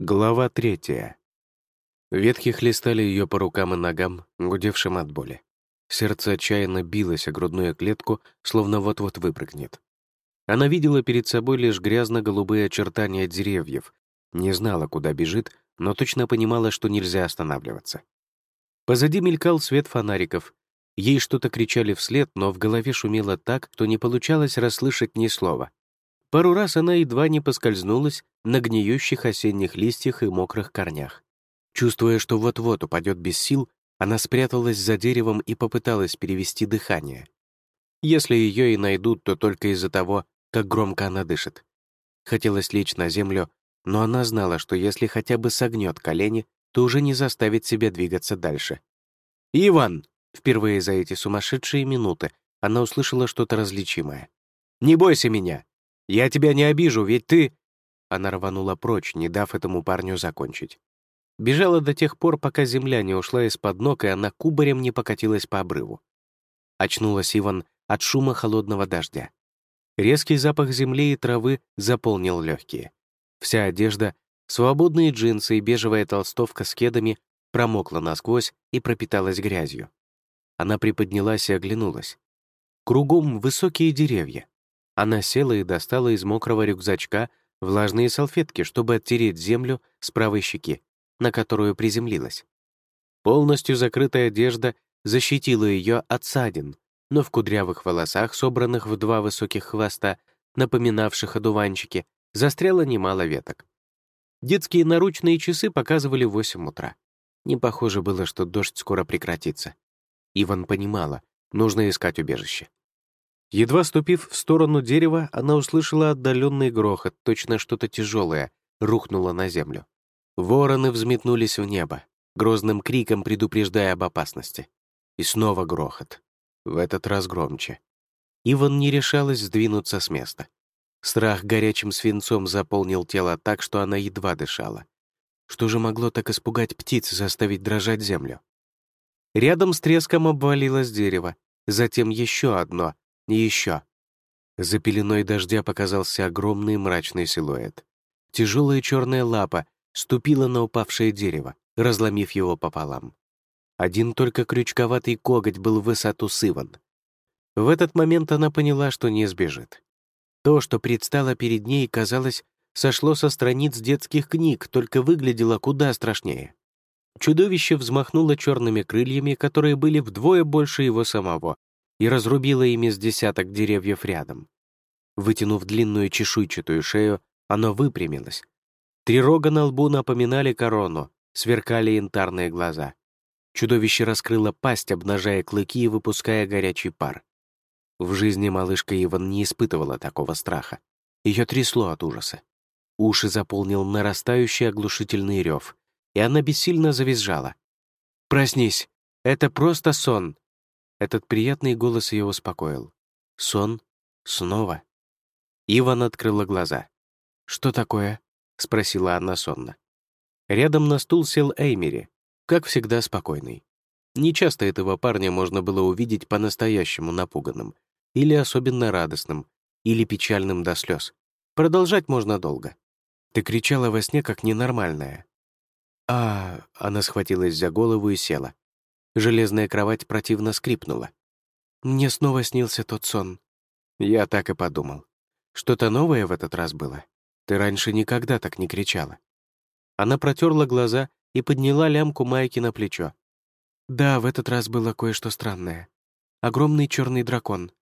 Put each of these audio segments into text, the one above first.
Глава третья. Ветки хлестали ее по рукам и ногам, гудевшим от боли. Сердце отчаянно билось о грудную клетку, словно вот-вот выпрыгнет. Она видела перед собой лишь грязно-голубые очертания деревьев, не знала, куда бежит, но точно понимала, что нельзя останавливаться. Позади мелькал свет фонариков. Ей что-то кричали вслед, но в голове шумело так, что не получалось расслышать ни слова. Пару раз она едва не поскользнулась на гниющих осенних листьях и мокрых корнях. Чувствуя, что вот-вот упадет без сил, она спряталась за деревом и попыталась перевести дыхание. Если ее и найдут, то только из-за того, как громко она дышит. Хотелось лечь на землю, но она знала, что если хотя бы согнет колени, то уже не заставит себя двигаться дальше. «Иван!» Впервые за эти сумасшедшие минуты она услышала что-то различимое. «Не бойся меня! Я тебя не обижу, ведь ты...» Она рванула прочь, не дав этому парню закончить. Бежала до тех пор, пока земля не ушла из-под ног, и она кубарем не покатилась по обрыву. Очнулась Иван от шума холодного дождя. Резкий запах земли и травы заполнил легкие. Вся одежда, свободные джинсы и бежевая толстовка с кедами промокла насквозь и пропиталась грязью. Она приподнялась и оглянулась. Кругом высокие деревья, она села и достала из мокрого рюкзачка влажные салфетки, чтобы оттереть землю с правой щеки, на которую приземлилась. Полностью закрытая одежда защитила ее от ссадин, но в кудрявых волосах, собранных в два высоких хвоста, напоминавших одуванчики, застряло немало веток. Детские наручные часы показывали 8 утра. Не похоже было, что дождь скоро прекратится. Иван понимала, нужно искать убежище. Едва ступив в сторону дерева, она услышала отдаленный грохот, точно что-то тяжелое, рухнуло на землю. Вороны взметнулись в небо, грозным криком предупреждая об опасности. И снова грохот. В этот раз громче. Иван не решалась сдвинуться с места. Страх горячим свинцом заполнил тело так, что она едва дышала. Что же могло так испугать птиц, заставить дрожать землю? Рядом с треском обвалилось дерево, затем еще одно, и еще. За пеленой дождя показался огромный мрачный силуэт. Тяжелая черная лапа ступила на упавшее дерево, разломив его пополам. Один только крючковатый коготь был в высоту сыван. В этот момент она поняла, что не сбежит. То, что предстало перед ней, казалось, сошло со страниц детских книг, только выглядело куда страшнее. Чудовище взмахнуло черными крыльями, которые были вдвое больше его самого, и разрубила ими с десяток деревьев рядом. Вытянув длинную чешуйчатую шею, оно выпрямилось. Три рога на лбу напоминали корону, сверкали янтарные глаза. Чудовище раскрыло пасть, обнажая клыки и выпуская горячий пар. В жизни малышка Иван не испытывала такого страха. Ее трясло от ужаса. Уши заполнил нарастающий оглушительный рев, и она бессильно завизжала. «Проснись! Это просто сон!» Этот приятный голос ее успокоил. Сон? Снова? Иван открыла глаза. «Что такое?» — спросила она сонно. Рядом на стул сел Эймери, как всегда спокойный. Нечасто этого парня можно было увидеть по-настоящему напуганным, или особенно радостным, или печальным до слез. Продолжать можно долго. Ты кричала во сне, как ненормальная. А, она схватилась за голову и села. Железная кровать противно скрипнула. Мне снова снился тот сон. Я так и подумал. Что-то новое в этот раз было. Ты раньше никогда так не кричала. Она протерла глаза и подняла лямку майки на плечо. Да, в этот раз было кое-что странное. Огромный черный дракон.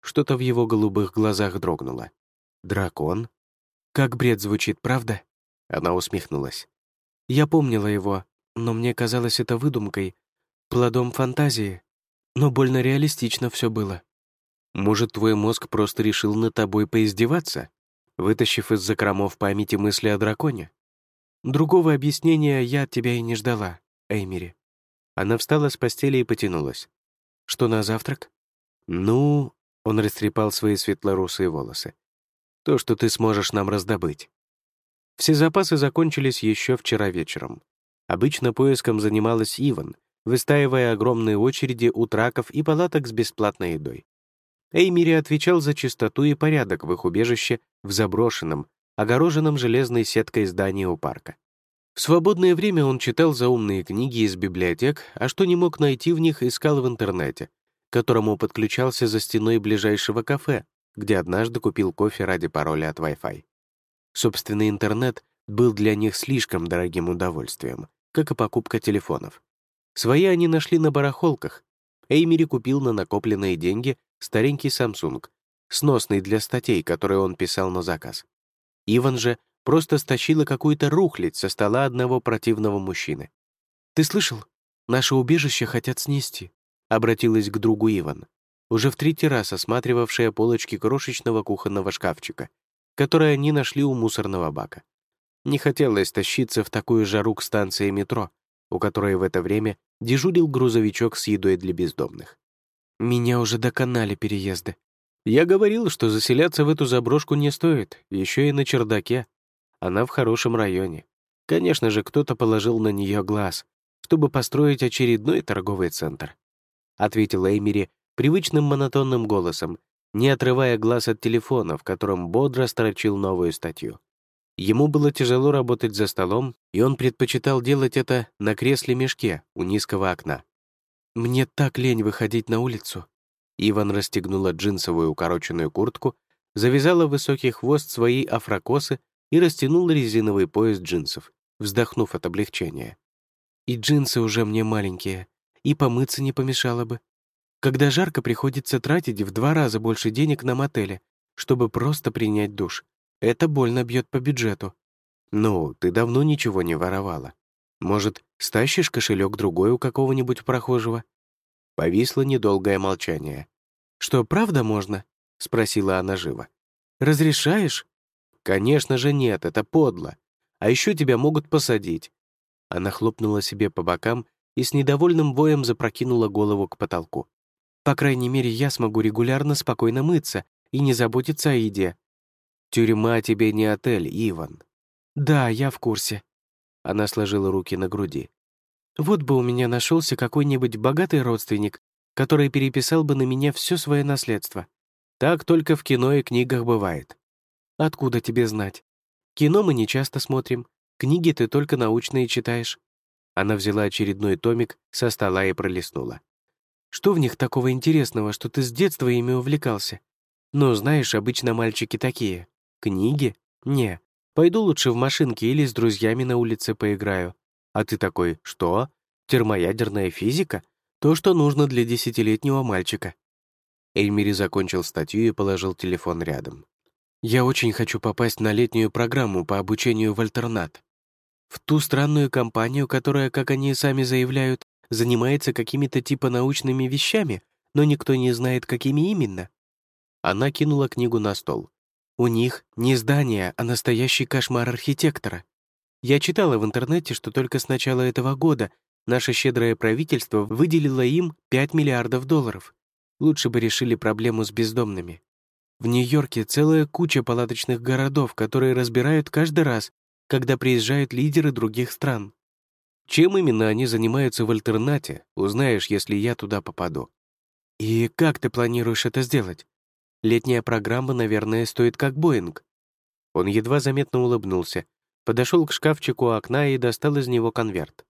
Что-то в его голубых глазах дрогнуло. Дракон? Как бред звучит, правда? Она усмехнулась. Я помнила его, но мне казалось это выдумкой, плодом фантазии, но больно реалистично все было. Может, твой мозг просто решил над тобой поиздеваться, вытащив из закромов памяти мысли о драконе? Другого объяснения я от тебя и не ждала, Эймери. Она встала с постели и потянулась. Что на завтрак? Ну, он растрепал свои светлорусые волосы. То, что ты сможешь нам раздобыть. Все запасы закончились еще вчера вечером. Обычно поиском занималась Иван — выстаивая огромные очереди у траков и палаток с бесплатной едой. Эймири отвечал за чистоту и порядок в их убежище в заброшенном, огороженном железной сеткой здании у парка. В свободное время он читал заумные книги из библиотек, а что не мог найти в них, искал в интернете, к которому подключался за стеной ближайшего кафе, где однажды купил кофе ради пароля от Wi-Fi. Собственный интернет был для них слишком дорогим удовольствием, как и покупка телефонов. Свои они нашли на барахолках. Эймери купил на накопленные деньги старенький Samsung, сносный для статей, которые он писал на заказ. Иван же просто стащила какую-то рухлядь со стола одного противного мужчины. «Ты слышал? Наше убежище хотят снести», — обратилась к другу Иван, уже в третий раз осматривавшая полочки крошечного кухонного шкафчика, которые они нашли у мусорного бака. Не хотелось тащиться в такую жару к станции метро, у которой в это время дежурил грузовичок с едой для бездомных. «Меня уже доконали переезды. Я говорил, что заселяться в эту заброшку не стоит, еще и на чердаке, она в хорошем районе. Конечно же, кто-то положил на нее глаз, чтобы построить очередной торговый центр. Ответил Эймери привычным монотонным голосом, не отрывая глаз от телефона, в котором бодро строчил новую статью. Ему было тяжело работать за столом, и он предпочитал делать это на кресле-мешке у низкого окна. «Мне так лень выходить на улицу». Иван расстегнула джинсовую укороченную куртку, завязала высокий хвост своей афрокосы и растянул резиновый пояс джинсов, вздохнув от облегчения. «И джинсы уже мне маленькие, и помыться не помешало бы. Когда жарко, приходится тратить в два раза больше денег на мотеле, чтобы просто принять душ. Это больно бьет по бюджету». «Ну, ты давно ничего не воровала. Может, стащишь кошелек другой у какого-нибудь прохожего?» Повисло недолгое молчание. «Что, правда можно?» — спросила она живо. «Разрешаешь?» «Конечно же нет, это подло. А еще тебя могут посадить». Она хлопнула себе по бокам и с недовольным воем запрокинула голову к потолку. «По крайней мере, я смогу регулярно спокойно мыться и не заботиться о еде». «Тюрьма тебе не отель, Иван». «Да, я в курсе». Она сложила руки на груди. «Вот бы у меня нашелся какой-нибудь богатый родственник, который переписал бы на меня все свое наследство. Так только в кино и книгах бывает. Откуда тебе знать? Кино мы не часто смотрим, книги ты только научные читаешь». Она взяла очередной томик со стола и пролистнула. «Что в них такого интересного, что ты с детства ими увлекался? Ну, знаешь, обычно мальчики такие. Книги? Не. Пойду лучше в машинке или с друзьями на улице поиграю. А ты такой, что? Термоядерная физика? То, что нужно для десятилетнего мальчика». Эльмири закончил статью и положил телефон рядом. Я очень хочу попасть на летнюю программу по обучению в альтернат. В ту странную компанию, которая, как они сами заявляют, занимается какими-то типа научными вещами, но никто не знает, какими именно. Она кинула книгу на стол. У них не здание, а настоящий кошмар архитектора. Я читала в интернете, что только с начала этого года наше щедрое правительство выделило им 5 миллиардов долларов. Лучше бы решили проблему с бездомными. В Нью-Йорке целая куча палаточных городов, которые разбирают каждый раз, когда приезжают лидеры других стран. Чем именно они занимаются в альтернате, узнаешь, если я туда попаду. И как ты планируешь это сделать? Летняя программа, наверное, стоит как Боинг. Он едва заметно улыбнулся, подошел к шкафчику у окна и достал из него конверт.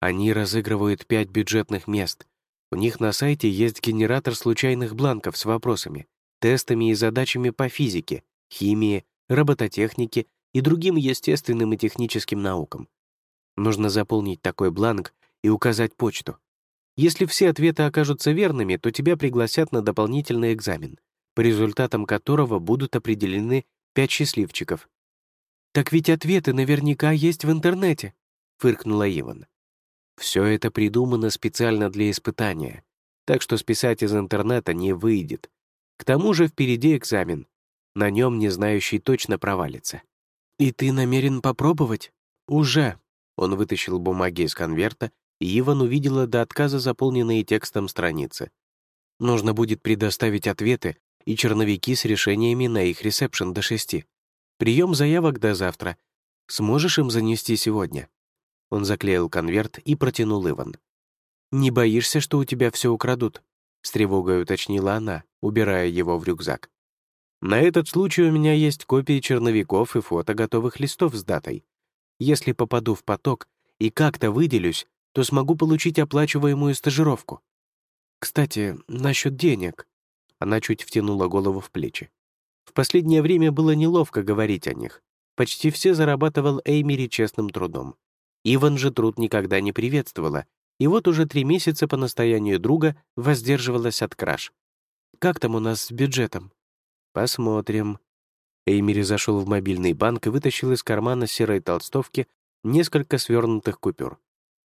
Они разыгрывают пять бюджетных мест. У них на сайте есть генератор случайных бланков с вопросами тестами и задачами по физике, химии, робототехнике и другим естественным и техническим наукам. Нужно заполнить такой бланк и указать почту. Если все ответы окажутся верными, то тебя пригласят на дополнительный экзамен, по результатам которого будут определены пять счастливчиков. «Так ведь ответы наверняка есть в интернете», — фыркнула Иван. «Все это придумано специально для испытания, так что списать из интернета не выйдет. К тому же впереди экзамен. На нем не знающий точно провалится. «И ты намерен попробовать?» «Уже». Он вытащил бумаги из конверта, и Иван увидела до отказа заполненные текстом страницы. Нужно будет предоставить ответы и черновики с решениями на их ресепшн до шести. Прием заявок до завтра. Сможешь им занести сегодня?» Он заклеил конверт и протянул Иван. «Не боишься, что у тебя все украдут?» — с тревогой уточнила она, убирая его в рюкзак. «На этот случай у меня есть копии черновиков и фото готовых листов с датой. Если попаду в поток и как-то выделюсь, то смогу получить оплачиваемую стажировку. Кстати, насчет денег. Она чуть втянула голову в плечи. В последнее время было неловко говорить о них. Почти все зарабатывал Эймери честным трудом. Иван же труд никогда не приветствовала, и вот уже три месяца по настоянию друга воздерживалась от краж. «Как там у нас с бюджетом?» «Посмотрим». Эймери зашел в мобильный банк и вытащил из кармана серой толстовки несколько свернутых купюр.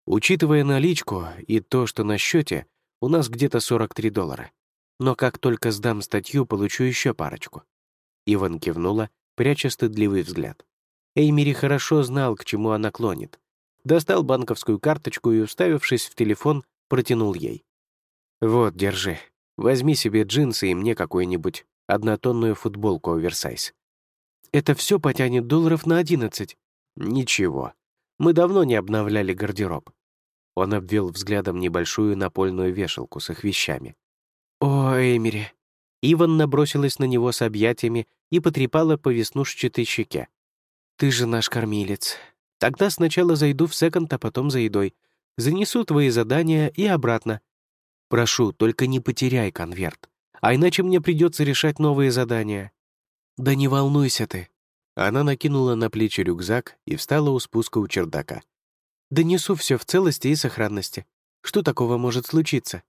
Учитывая наличку и то, что на счете, у нас где-то 43 доллара. Но как только сдам статью, получу еще парочку. Иван кивнула, пряча стыдливый взгляд. Эймери хорошо знал, к чему она клонит. Достал банковскую карточку и, уставившись в телефон, протянул ей. «Вот, держи. Возьми себе джинсы и мне какую-нибудь однотонную футболку оверсайз. Это все потянет долларов на одиннадцать. Ничего. Мы давно не обновляли гардероб. Он обвел взглядом небольшую напольную вешалку с их вещами. «О, Эмери!» Иван набросилась на него с объятиями и потрепала по веснушчатой щеке. «Ты же наш кормилец. Тогда сначала зайду в секонд, а потом за едой. Занесу твои задания и обратно. Прошу, только не потеряй конверт, а иначе мне придется решать новые задания». «Да не волнуйся ты». Она накинула на плечи рюкзак и встала у спуска у чердака. «Донесу все в целости и сохранности. Что такого может случиться?»